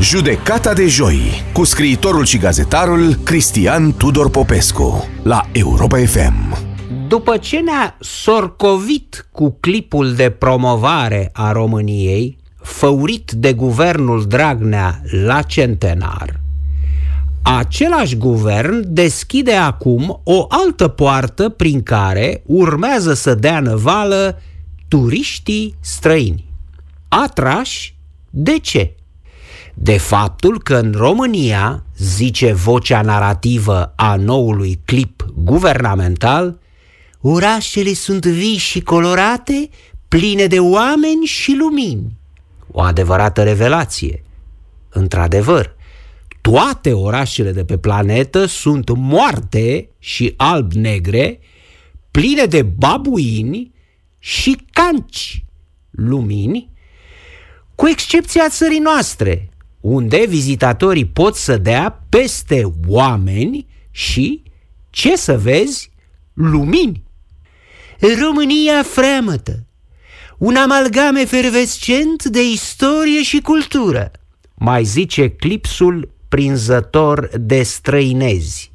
Judecata de joi cu scriitorul și gazetarul Cristian Tudor Popescu la Europa FM. După ce ne-a sorcovit cu clipul de promovare a României, făurit de guvernul Dragnea la centenar, același guvern deschide acum o altă poartă prin care urmează să dea năvală turiștii străini. Atrași de ce? De faptul că în România, zice vocea narrativă a noului clip guvernamental, orașele sunt vii și colorate, pline de oameni și lumini. O adevărată revelație. Într-adevăr, toate orașele de pe planetă sunt moarte și alb-negre, pline de babuini și canci, lumini, cu excepția țării noastre, unde vizitatorii pot să dea peste oameni și, ce să vezi, lumini. România fremătă, un amalgam efervescent de istorie și cultură, mai zice clipsul prinzător de străinezi.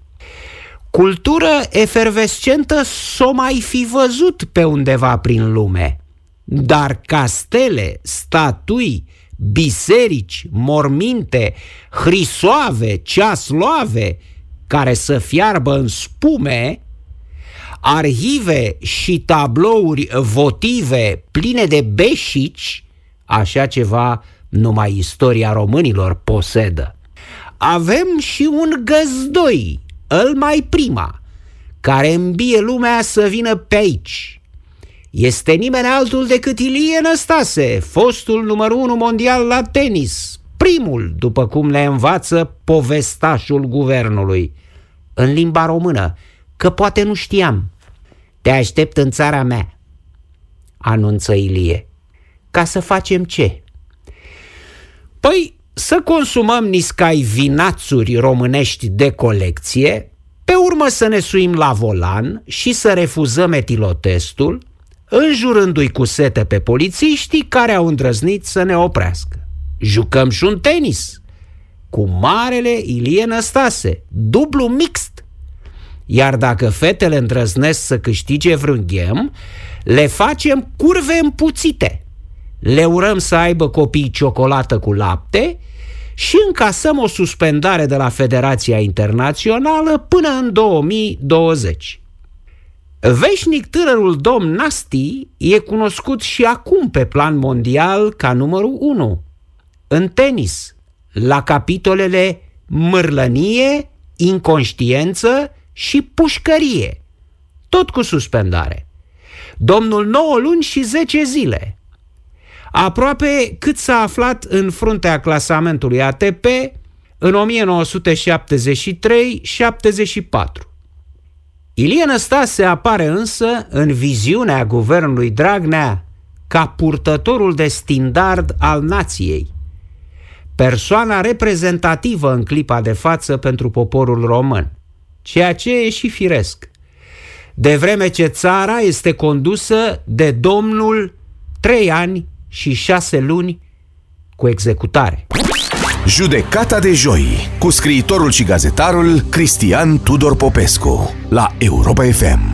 Cultură efervescentă s-o mai fi văzut pe undeva prin lume, dar castele, statui, biserici, morminte, hrisoave, ceasloave, care să fiarbă în spume, arhive și tablouri votive pline de beșici, așa ceva numai istoria românilor posedă. Avem și un găzdoi, îl mai prima, care îmbie lumea să vină pe aici, este nimeni altul decât Ilie Năstase, fostul numărul unu mondial la tenis, primul, după cum ne învață povestașul guvernului, în limba română, că poate nu știam. Te aștept în țara mea, anunță Ilie. Ca să facem ce? Păi să consumăm niscai vinațuri românești de colecție, pe urmă să ne suim la volan și să refuzăm etilotestul, înjurându-i cu sete pe polițiștii care au îndrăznit să ne oprească. Jucăm și un tenis cu marele Ilie Năstase, dublu mixt. Iar dacă fetele îndrăznesc să câștige vreun ghem, le facem curve împuțite. Le urăm să aibă copii ciocolată cu lapte și încasăm o suspendare de la Federația Internațională până în 2020. Veșnic tânărul domn Nasti e cunoscut și acum pe plan mondial ca numărul 1. În tenis, la capitolele mârlănie, inconștiență și pușcărie, tot cu suspendare. Domnul 9 luni și 10 zile. Aproape cât s-a aflat în fruntea clasamentului ATP în 1973-74. Ilie Năstase apare însă în viziunea guvernului Dragnea ca purtătorul de standard al nației, persoana reprezentativă în clipa de față pentru poporul român, ceea ce e și firesc. De vreme ce țara este condusă de domnul trei ani și șase luni cu executare. Judecata de joi cu scriitorul și gazetarul Cristian Tudor Popescu la Europa FM.